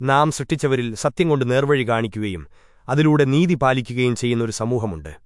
നാം സൃഷ്ടിച്ചവരിൽ സത്യം കൊണ്ട് നേർവഴി കാണിക്കുകയും അതിലൂടെ നീതി പാലിക്കുകയും ചെയ്യുന്നൊരു സമൂഹമുണ്ട്.